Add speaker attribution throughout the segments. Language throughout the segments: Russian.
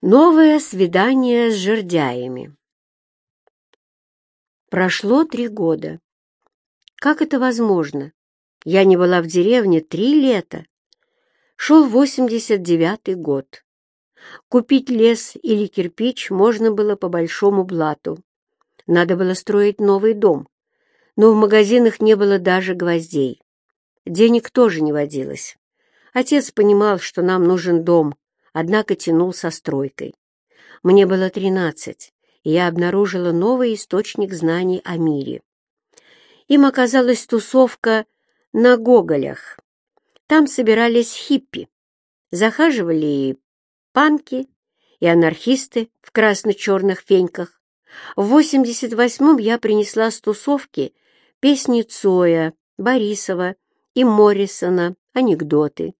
Speaker 1: Новое свидание с жердяями. Прошло три года. Как это возможно? Я не была в деревне три лета. Шел восемьдесят девятый год. Купить лес или кирпич можно было по большому блату. Надо было строить новый дом, но в магазинах не было даже гвоздей. Денег тоже не водилось. Отец понимал, что нам нужен дом, однако тянул со стройкой. Мне было тринадцать, и я обнаружила новый источник знаний о мире. Им оказалась тусовка на Гоголях. Там собирались хиппи. Захаживали и панки, и анархисты в красно-черных феньках. В 88-м я принесла с тусовки песни Цоя, Борисова и Моррисона, анекдоты.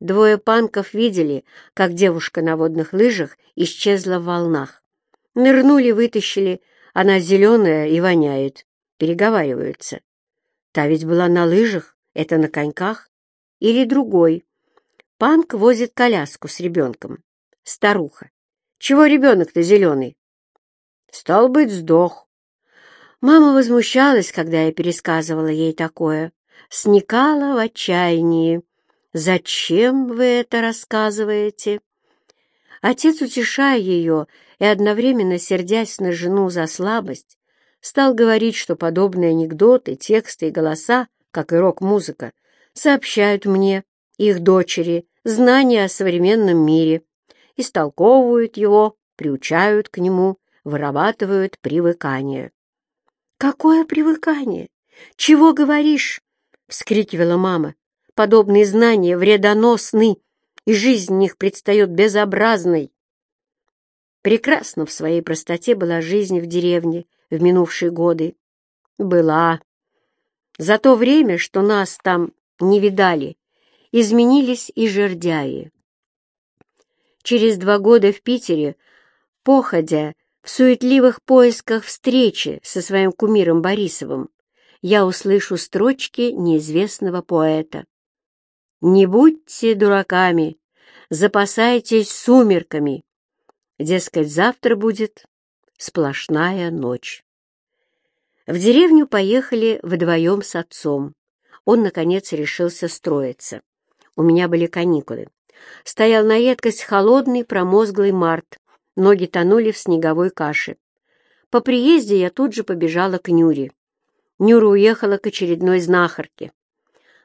Speaker 1: Двое панков видели, как девушка на водных лыжах исчезла в волнах. Нырнули, вытащили, она зеленая и воняет. Переговариваются. Та ведь была на лыжах, это на коньках. Или другой. Панк возит коляску с ребенком. Старуха. Чего ребенок-то зеленый? Стал быть, сдох. Мама возмущалась, когда я пересказывала ей такое. Сникала в отчаянии. «Зачем вы это рассказываете?» Отец, утешая ее и одновременно сердясь на жену за слабость, стал говорить, что подобные анекдоты, тексты и голоса, как и рок-музыка, сообщают мне, их дочери, знания о современном мире, истолковывают его, приучают к нему, вырабатывают привыкание. «Какое привыкание? Чего говоришь?» — вскрикивала мама. Подобные знания вредоносны, и жизнь в них предстает безобразной. Прекрасна в своей простоте была жизнь в деревне в минувшие годы. Была. За то время, что нас там не видали, изменились и жердяи. Через два года в Питере, походя, в суетливых поисках встречи со своим кумиром Борисовым, я услышу строчки неизвестного поэта. Не будьте дураками, запасайтесь сумерками. Дескать, завтра будет сплошная ночь. В деревню поехали вдвоем с отцом. Он, наконец, решился строиться. У меня были каникулы. Стоял на редкость холодный, промозглый март. Ноги тонули в снеговой каше. По приезде я тут же побежала к Нюре. Нюра уехала к очередной знахарке.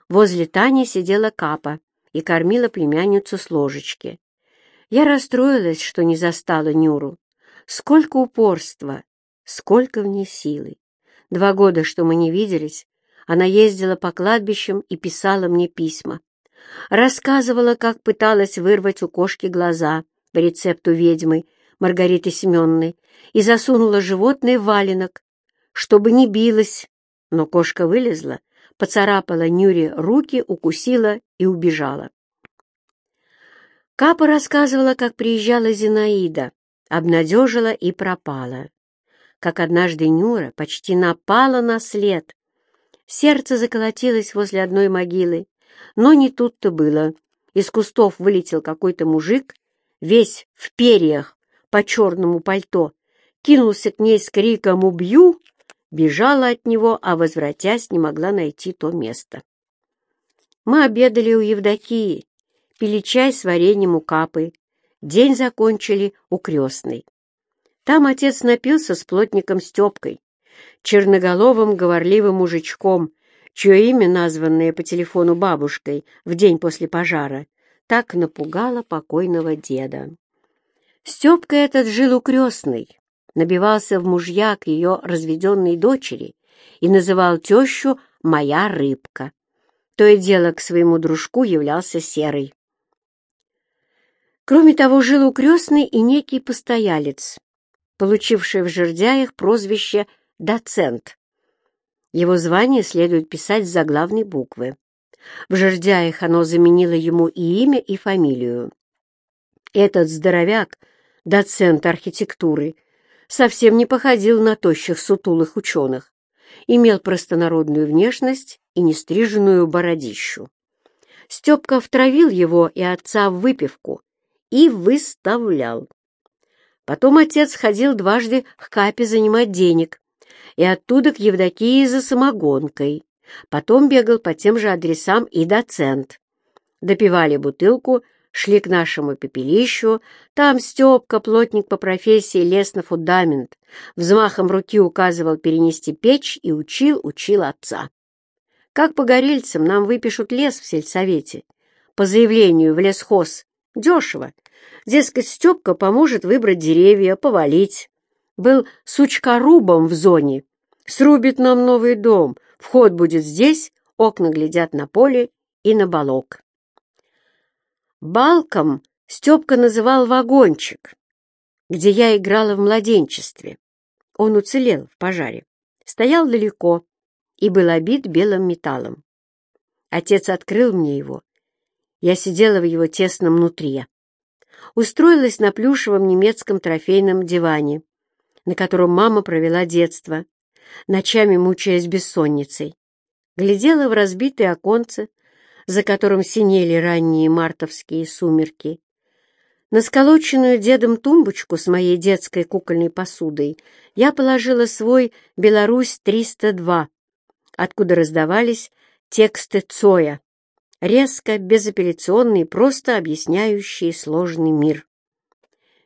Speaker 1: Возле Тани сидела Капа и кормила племянницу с ложечки. Я расстроилась, что не застала Нюру. Сколько упорства, сколько в ней силы. Два года, что мы не виделись, она ездила по кладбищам и писала мне письма. Рассказывала, как пыталась вырвать у кошки глаза по рецепту ведьмы Маргариты Семенной и засунула животное в валенок, чтобы не билась, но кошка вылезла поцарапала Нюре руки, укусила и убежала. Капа рассказывала, как приезжала Зинаида, обнадежила и пропала. Как однажды Нюра почти напала на след. Сердце заколотилось возле одной могилы, но не тут-то было. Из кустов вылетел какой-то мужик, весь в перьях, по черному пальто, кинулся к ней с криком «Убью!» Бежала от него, а, возвратясь, не могла найти то место. Мы обедали у Евдокии, пили чай с вареньем у Капы. День закончили у крестной. Там отец напился с плотником Степкой, черноголовым говорливым мужичком, чье имя, названное по телефону бабушкой в день после пожара, так напугало покойного деда. Степка этот жил у крестной, набивался в мужья к ее разведенной дочери и называл тещу «моя рыбка». То и дело к своему дружку являлся серый. Кроме того, жил у крестной и некий постоялец, получивший в жердяях прозвище «доцент». Его звание следует писать с заглавной буквы. В жердяях оно заменило ему и имя, и фамилию. Этот здоровяк, доцент архитектуры, совсем не походил на тощих сутулых ученых, имел простонародную внешность и нестриженную бородищу. Степка втравил его и отца в выпивку и выставлял. Потом отец ходил дважды к Капе занимать денег, и оттуда к Евдокии за самогонкой. Потом бегал по тем же адресам и доцент. Допивали бутылку, шли к нашему пепелищу. Там Степка, плотник по профессии, лез на фундамент. Взмахом руки указывал перенести печь и учил, учил отца. Как погорельцам нам выпишут лес в сельсовете. По заявлению в лесхоз. Дешево. Дескать, Степка поможет выбрать деревья, повалить. Был сучкорубом в зоне. Срубит нам новый дом. Вход будет здесь, окна глядят на поле и на балок. Балком Степка называл вагончик, где я играла в младенчестве. Он уцелел в пожаре. Стоял далеко и был обит белым металлом. Отец открыл мне его. Я сидела в его тесном нутре устроилась на плюшевом немецком трофейном диване, на котором мама провела детство, ночами мучаясь бессонницей. Глядела в разбитое оконце, за которым синели ранние мартовские сумерки. На сколоченную дедом тумбочку с моей детской кукольной посудой я положила свой «Беларусь-302», откуда раздавались тексты Цоя, резко, безапелляционный, просто объясняющий сложный мир.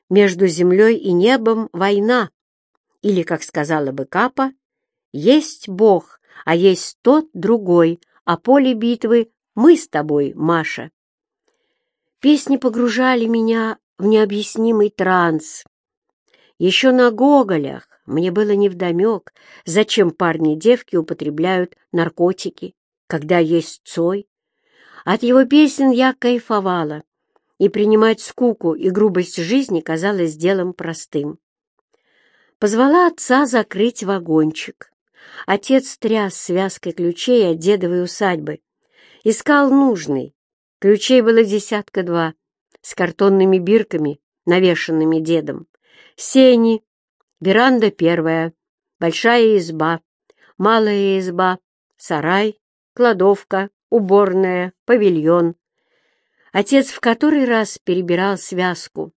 Speaker 1: Между землей и небом война, или, как сказала бы Капа, есть Бог, а есть тот другой, а поле битвы мы с тобой, Маша. Песни погружали меня в необъяснимый транс. Еще на Гоголях мне было невдомек, зачем парни и девки употребляют наркотики, когда есть Цой, от его песен я кайфовала, и принимать скуку и грубость жизни казалось делом простым. Позвала отца закрыть вагончик. Отец тряс связкой ключей от дедовой усадьбы. Искал нужный. Ключей было десятка два, с картонными бирками, навешанными дедом. Сени, веранда первая, большая изба, малая изба, сарай, кладовка, уборная, павильон. Отец в который раз перебирал связку,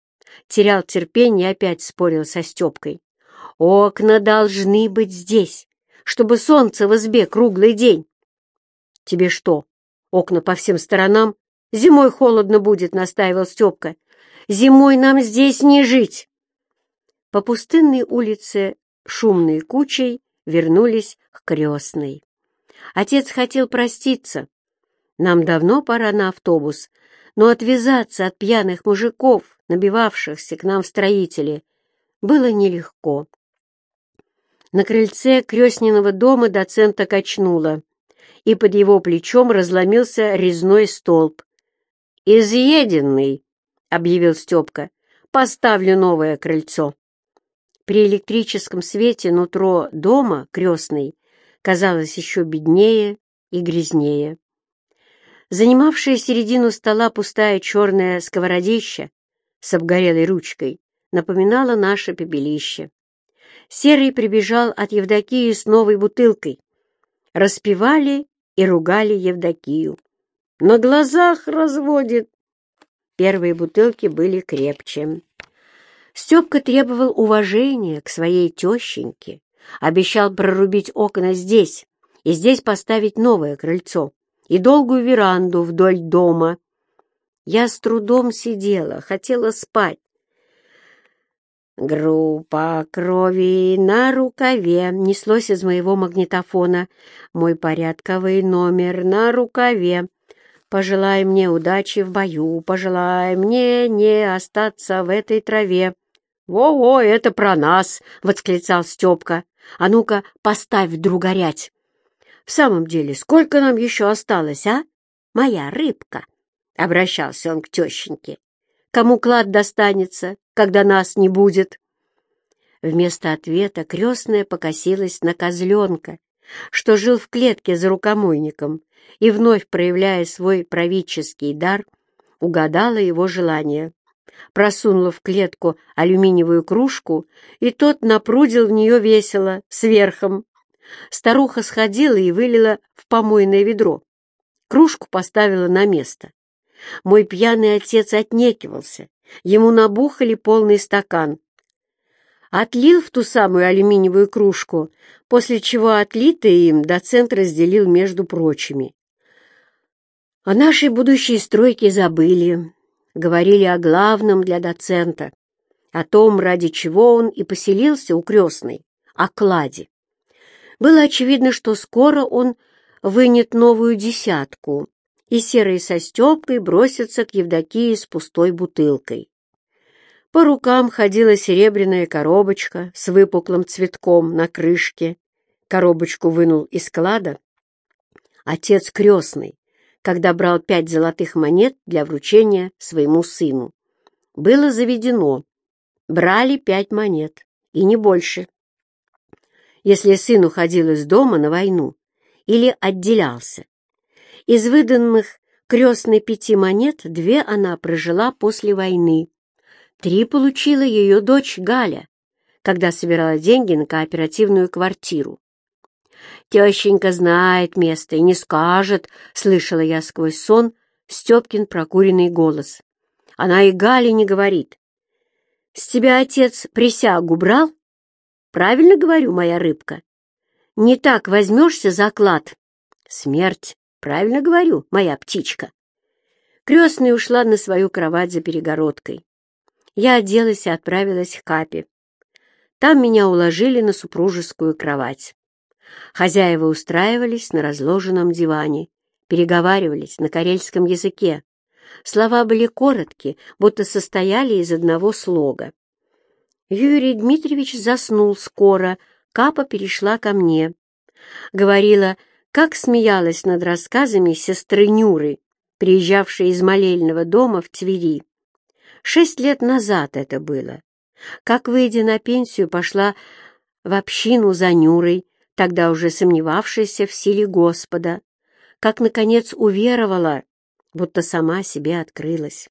Speaker 1: терял терпение и опять спорил со Степкой. «Окна должны быть здесь, чтобы солнце в избе круглый день». «Тебе что, окна по всем сторонам? Зимой холодно будет», — настаивал Степка. «Зимой нам здесь не жить». По пустынной улице шумной кучей вернулись к крестной. Отец хотел проститься, нам давно пора на автобус, но отвязаться от пьяных мужиков, набивавшихся к нам в строители, было нелегко. На крыльце крестниного дома доцента качнуло, и под его плечом разломился резной столб. «Изъеденный!» — объявил Степка. «Поставлю новое крыльцо». При электрическом свете нутро дома крестный казалось еще беднее и грязнее. Занимавшая середину стола пустая черная сковородища с обгорелой ручкой напоминала наше пепелище. Серый прибежал от Евдокии с новой бутылкой. Распевали и ругали Евдокию. На глазах разводит. Первые бутылки были крепче. Степка требовал уважения к своей тещеньке, обещал прорубить окна здесь и здесь поставить новое крыльцо и долгую веранду вдоль дома. Я с трудом сидела, хотела спать. «Группа крови на рукаве» неслось из моего магнитофона. «Мой порядковый номер на рукаве. Пожелай мне удачи в бою, пожелай мне не остаться в этой траве». «Во-во, это про нас!» — восклицал Степка. «А ну-ка, поставь вдруг горять!» В самом деле, сколько нам еще осталось, а? Моя рыбка, — обращался он к тещеньке. Кому клад достанется, когда нас не будет? Вместо ответа крестная покосилась на козленка, что жил в клетке за рукомойником, и, вновь проявляя свой правительский дар, угадала его желание. Просунула в клетку алюминиевую кружку, и тот напрудил в нее весело, сверхом. Старуха сходила и вылила в помойное ведро. Кружку поставила на место. Мой пьяный отец отнекивался. Ему набухали полный стакан. отлил в ту самую алюминиевую кружку, после чего отлитое им доцент разделил между прочими. О нашей будущей стройке забыли, говорили о главном для доцента, о том, ради чего он и поселился у крестной, о кладе. Было очевидно, что скоро он вынет новую десятку, и серый со Степкой бросятся к Евдокии с пустой бутылкой. По рукам ходила серебряная коробочка с выпуклым цветком на крышке. Коробочку вынул из склада отец крестный, когда брал пять золотых монет для вручения своему сыну. Было заведено. Брали пять монет, и не больше. Если сын уходил из дома на войну или отделялся. Из выданных крестной пяти монет две она прожила после войны. Три получила ее дочь Галя, когда собирала деньги на кооперативную квартиру. Тещенька знает место и не скажет, слышала я сквозь сон Степкин прокуренный голос. Она и Гале не говорит. С тебя отец присягу брал? Правильно говорю, моя рыбка? Не так возьмешься за клад. Смерть. Правильно говорю, моя птичка. Крестная ушла на свою кровать за перегородкой. Я оделась и отправилась к Капе. Там меня уложили на супружескую кровать. Хозяева устраивались на разложенном диване, переговаривались на карельском языке. Слова были короткие, будто состояли из одного слога. Юрий Дмитриевич заснул скоро, Капа перешла ко мне. Говорила, как смеялась над рассказами сестры Нюры, приезжавшей из молельного дома в Твери. Шесть лет назад это было. Как, выйдя на пенсию, пошла в общину за Нюрой, тогда уже сомневавшаяся в силе Господа, как, наконец, уверовала, будто сама себе открылась.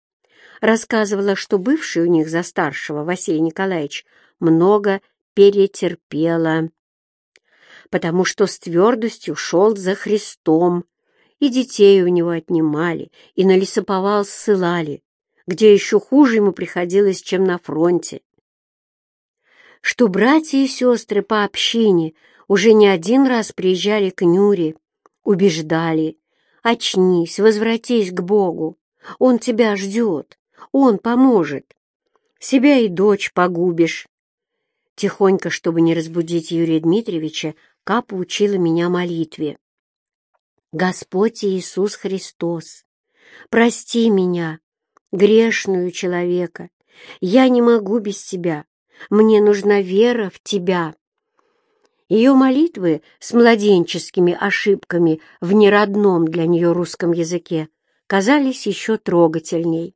Speaker 1: Рассказывала, что бывший у них за старшего Василий Николаевич много перетерпела, потому что с твердостью шел за Христом, и детей у него отнимали, и на лесоповал ссылали, где еще хуже ему приходилось, чем на фронте. Что братья и сестры по общине уже не один раз приезжали к Нюре, убеждали, очнись, возвратись к Богу, Он тебя ждет, Он поможет. Себя и дочь погубишь. Тихонько, чтобы не разбудить Юрия Дмитриевича, Капа учила меня молитве. Господь Иисус Христос, прости меня, грешную человека. Я не могу без Тебя. Мне нужна вера в Тебя. Ее молитвы с младенческими ошибками в неродном для нее русском языке казались еще трогательней.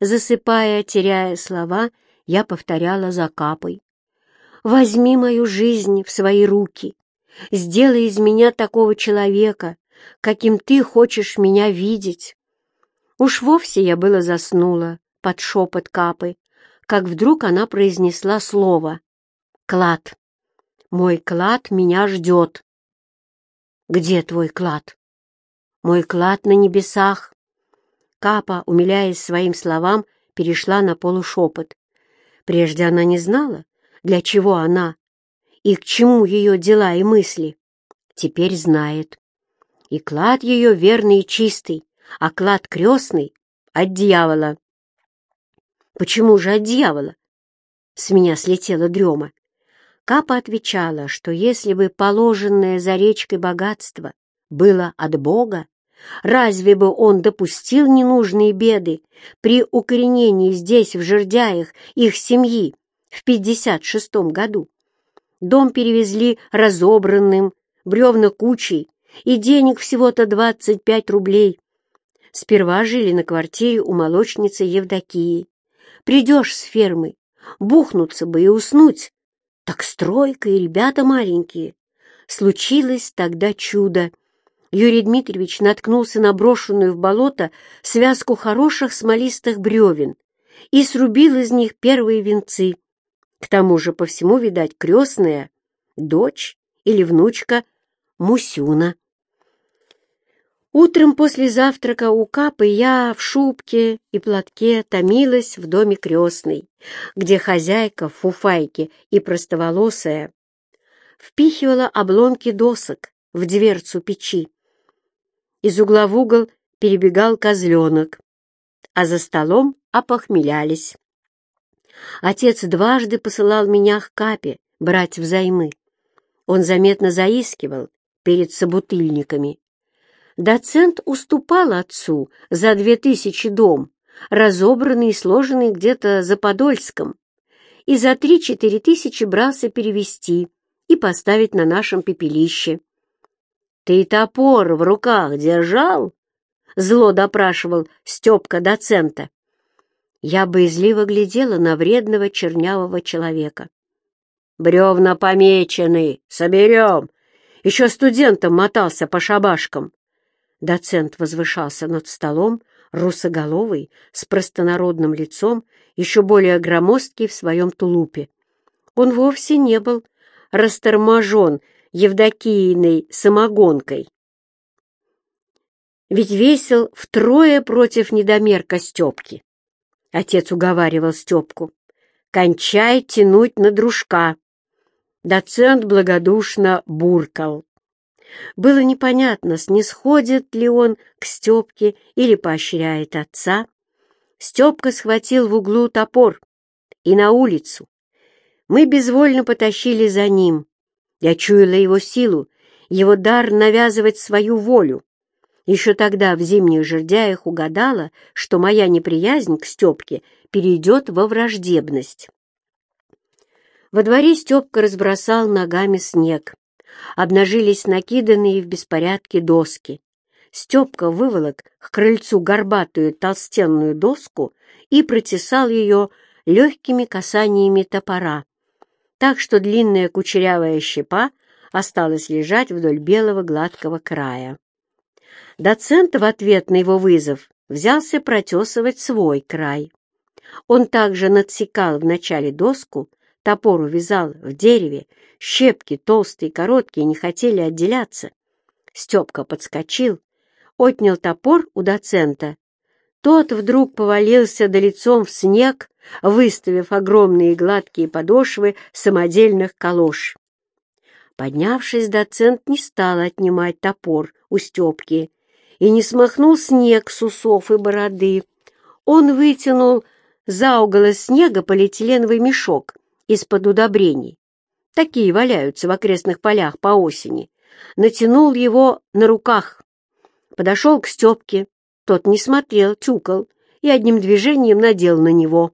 Speaker 1: Засыпая, теряя слова, я повторяла за капой. «Возьми мою жизнь в свои руки, сделай из меня такого человека, каким ты хочешь меня видеть». Уж вовсе я было заснула под шепот капы, как вдруг она произнесла слово «Клад». «Мой клад меня ждет». «Где твой клад?» «Мой клад на небесах». Капа, умиляясь своим словам, перешла на полушепот. Прежде она не знала, для чего она и к чему ее дела и мысли. Теперь знает. И клад ее верный и чистый, а клад крестный — от дьявола. Почему же от дьявола? С меня слетела дрема. Капа отвечала, что если бы положенное за речкой богатство было от Бога, разве бы он допустил ненужные беды при укоренении здесь, в жердяях, их семьи в 56-м году? Дом перевезли разобранным, бревна кучей, и денег всего-то 25 рублей. Сперва жили на квартире у молочницы Евдокии. Придешь с фермы, бухнуться бы и уснуть. Так стройка и ребята маленькие. Случилось тогда чудо. Юрий Дмитриевич наткнулся на брошенную в болото связку хороших смолистых бревен и срубил из них первые венцы. К тому же, по всему, видать, крестная, дочь или внучка Мусюна. Утром после завтрака у Капы я в шубке и платке томилась в доме крестной, где хозяйка в фуфайке и простоволосая впихивала обломки досок в дверцу печи. Из угла в угол перебегал козленок, а за столом опохмелялись. Отец дважды посылал меня к Капе брать взаймы. Он заметно заискивал перед собутыльниками. Доцент уступал отцу за две тысячи дом, разобранный и сложенный где-то за Подольском, и за три-четыре тысячи брался перевести и поставить на нашем пепелище. «Ты топор в руках держал?» — зло допрашивал Степка доцента. Я боязливо глядела на вредного чернявого человека. «Бревна помечены, соберем!» Еще студентом мотался по шабашкам. Доцент возвышался над столом, русоголовый, с простонародным лицом, еще более громоздкий в своем тулупе. Он вовсе не был расторможен Евдокииной самогонкой. Ведь весил втрое против недомерка Степки. Отец уговаривал Степку. «Кончай тянуть на дружка!» Доцент благодушно буркал. Было непонятно, снисходит ли он к Степке или поощряет отца. Степка схватил в углу топор и на улицу. Мы безвольно потащили за ним. Я чуяла его силу, его дар навязывать свою волю. Еще тогда в зимних жердяях угадала, что моя неприязнь к Степке перейдет во враждебность. Во дворе Степка разбросал ногами снег. Обнажились накиданные в беспорядке доски. Степка выволок к крыльцу горбатую толстенную доску и протесал ее легкими касаниями топора, так что длинная кучерявая щепа осталась лежать вдоль белого гладкого края. Доцент в ответ на его вызов взялся протесывать свой край. Он также надсекал вначале доску, топор увязал в дереве, щепки толстые и короткие не хотели отделяться. Степка подскочил, отнял топор у доцента. Тот вдруг повалился до лицом в снег, выставив огромные гладкие подошвы самодельных калош. Поднявшись, доцент не стал отнимать топор у Степки и не смахнул снег с усов и бороды. Он вытянул за угол снега полиэтиленовый мешок из-под удобрений. Такие валяются в окрестных полях по осени. Натянул его на руках. Подошел к Степке. Тот не смотрел, тюкал и одним движением надел на него.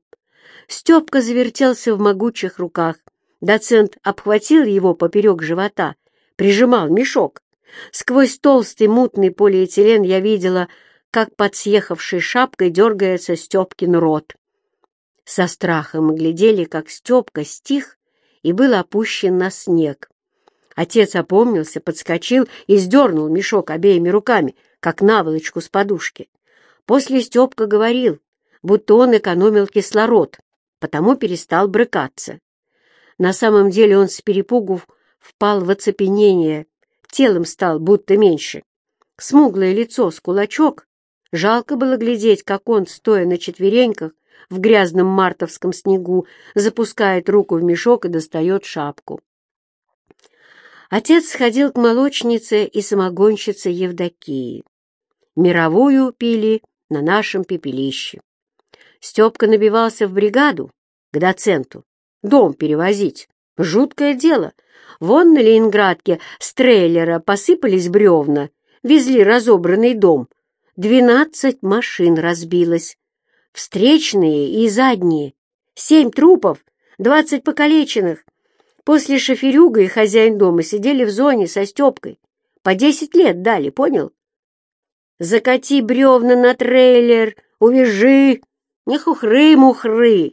Speaker 1: Степка завертелся в могучих руках. Доцент обхватил его поперек живота, прижимал мешок. Сквозь толстый мутный полиэтилен я видела, как под съехавшей шапкой дергается Степкин рот. Со страхом мы глядели, как Степка стих и был опущен на снег. Отец опомнился, подскочил и сдернул мешок обеими руками, как наволочку с подушки. После Степка говорил, будто он экономил кислород, потому перестал брыкаться. На самом деле он с перепугу впал в оцепенение, телом стал будто меньше. Смуглое лицо с кулачок. Жалко было глядеть, как он, стоя на четвереньках, в грязном мартовском снегу, запускает руку в мешок и достает шапку. Отец сходил к молочнице и самогонщице Евдокии. Мировую пили на нашем пепелище. Степка набивался в бригаду к доценту, дом перевозить. Жуткое дело. Вон на Ленинградке с трейлера посыпались бревна, везли разобранный дом. Двенадцать машин разбилось, встречные и задние, семь трупов, двадцать покалеченных. После шоферюга и хозяин дома сидели в зоне со Степкой. По десять лет дали, понял? Закати бревна на трейлер, увяжи, не хухры-мухры.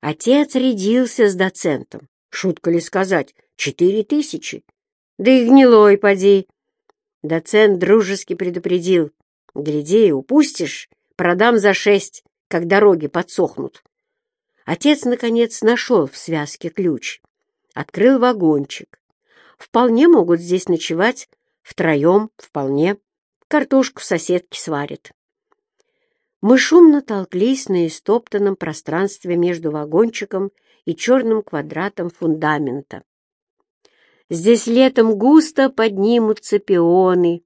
Speaker 1: Отец рядился с доцентом. Шутка ли сказать, четыре тысячи? Да и гнилой поди. Доцент дружески предупредил. Гляди, упустишь, Продам за шесть, как дороги подсохнут. Отец, наконец, нашел в связке ключ. Открыл вагончик. Вполне могут здесь ночевать. Втроем, вполне. картошку соседки сварит. Мы шумно толклись на истоптанном пространстве между вагончиком и черным квадратом фундамента. Здесь летом густо поднимутся пионы,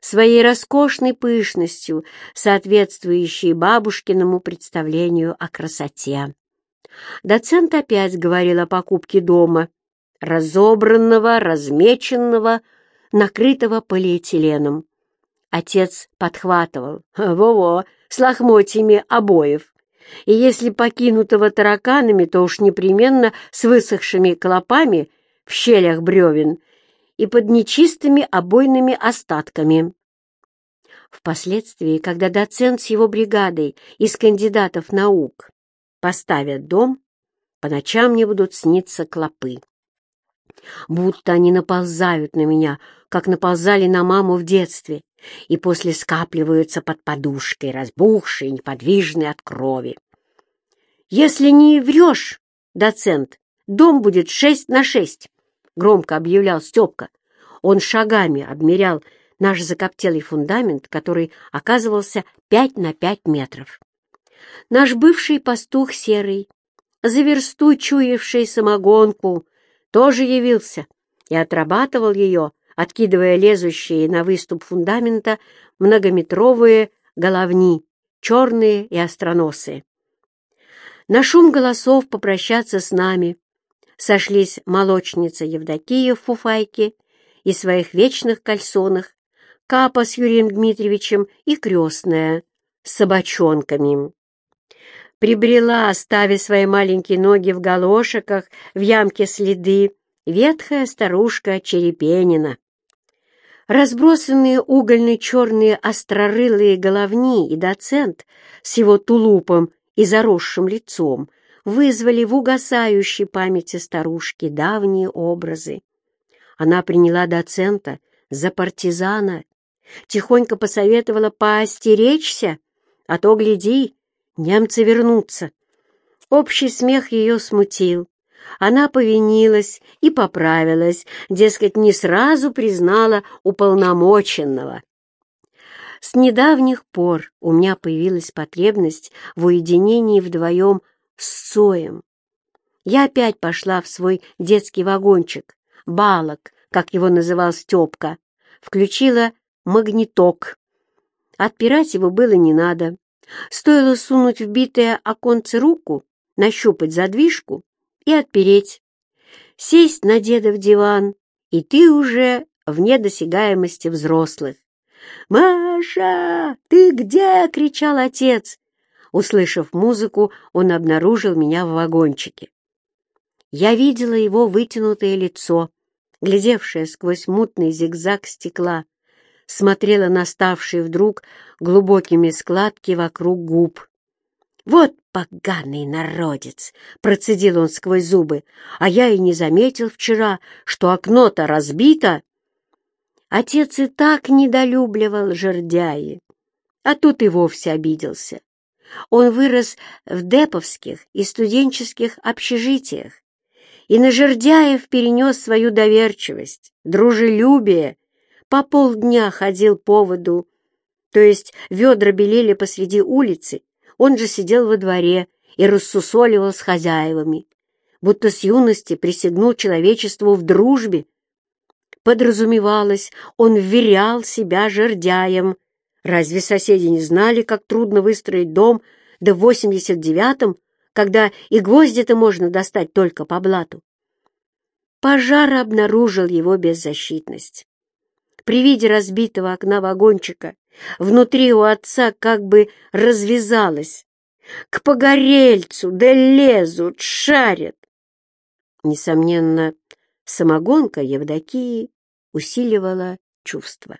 Speaker 1: своей роскошной пышностью, соответствующей бабушкиному представлению о красоте. Доцент опять говорил о покупке дома, разобранного, размеченного, накрытого полиэтиленом. Отец подхватывал. «Во-во, с лохмотьями обоев. И если покинутого тараканами, то уж непременно с высохшими клопами в щелях бревен и под нечистыми обойными остатками». Впоследствии, когда доцент с его бригадой из кандидатов наук поставят дом, по ночам мне будут сниться клопы. Будто они наползают на меня, как наползали на маму в детстве, и после скапливаются под подушкой, разбухшие, неподвижные от крови. «Если не врешь, доцент, дом будет шесть на шесть», — громко объявлял Степка. Он шагами обмерял наш закоптелый фундамент, который оказывался пять на пять метров. Наш бывший пастух Серый, за версту чуявший самогонку, тоже явился и отрабатывал ее, откидывая лезущие на выступ фундамента многометровые головни, черные и остроносые. На шум голосов попрощаться с нами сошлись молочница Евдокия в фуфайке и своих вечных кальсонах, Капа с Юрием Дмитриевичем и крестная с собачонками прибрела, оставив свои маленькие ноги в галошиках, в ямке следы, ветхая старушка Черепенина. Разбросанные угольные черные острорылые головни и доцент с его тулупом и заросшим лицом вызвали в угасающей памяти старушки давние образы. Она приняла доцента за партизана, тихонько посоветовала поостеречься, а то, гляди, Немцы вернутся. Общий смех ее смутил. Она повинилась и поправилась, дескать, не сразу признала уполномоченного. С недавних пор у меня появилась потребность в уединении вдвоем с Соем. Я опять пошла в свой детский вагончик, балок, как его называл Степка, включила магниток. Отпирать его было не надо. Стоило сунуть в битое оконце руку, нащупать задвижку и отпереть. Сесть на деда в диван, и ты уже вне досягаемости взрослых. «Маша, ты где?» — кричал отец. Услышав музыку, он обнаружил меня в вагончике. Я видела его вытянутое лицо, глядевшее сквозь мутный зигзаг стекла смотрела на ставшие вдруг глубокими складки вокруг губ. «Вот поганый народец!» — процедил он сквозь зубы. «А я и не заметил вчера, что окно-то разбито!» Отец и так недолюбливал жердяи, а тут и вовсе обиделся. Он вырос в деповских и студенческих общежитиях и на жердяев перенес свою доверчивость, дружелюбие по полдня ходил по воду, то есть ведра белели посреди улицы, он же сидел во дворе и рассусоливал с хозяевами, будто с юности присягнул человечеству в дружбе. Подразумевалось, он вверял себя жердяем. Разве соседи не знали, как трудно выстроить дом до в 89-м, когда и гвозди-то можно достать только по блату? Пожар обнаружил его беззащитность. При виде разбитого окна вагончика внутри у отца как бы развязалось. К погорельцу да лезут, шарят. Несомненно, самогонка Евдокии усиливала чувства.